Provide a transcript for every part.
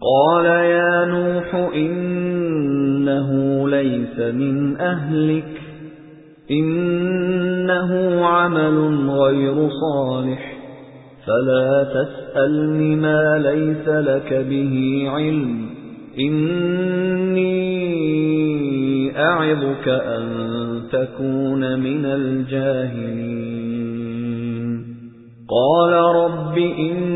قال يا نوح إنه ليس من أهلك إنه عمل غير صالح فلا تسألني ما ليس لك به علم إني أعظك أن تكون من الجاهلين. قال رب إني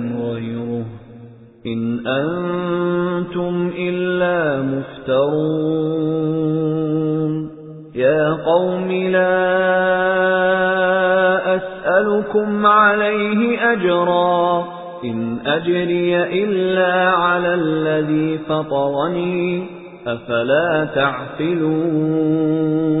إن أنتم إلا مفترون. يا قوم لا أسألكم عليه أجرا. إن أجري إلا على الذي فطرني. أفلا تعقلون.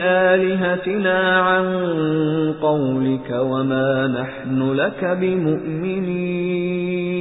آلِهَتِنَا عَن قَوْلِكَ وَمَا نَحْنُ لَكَ بِمُؤْمِنِينَ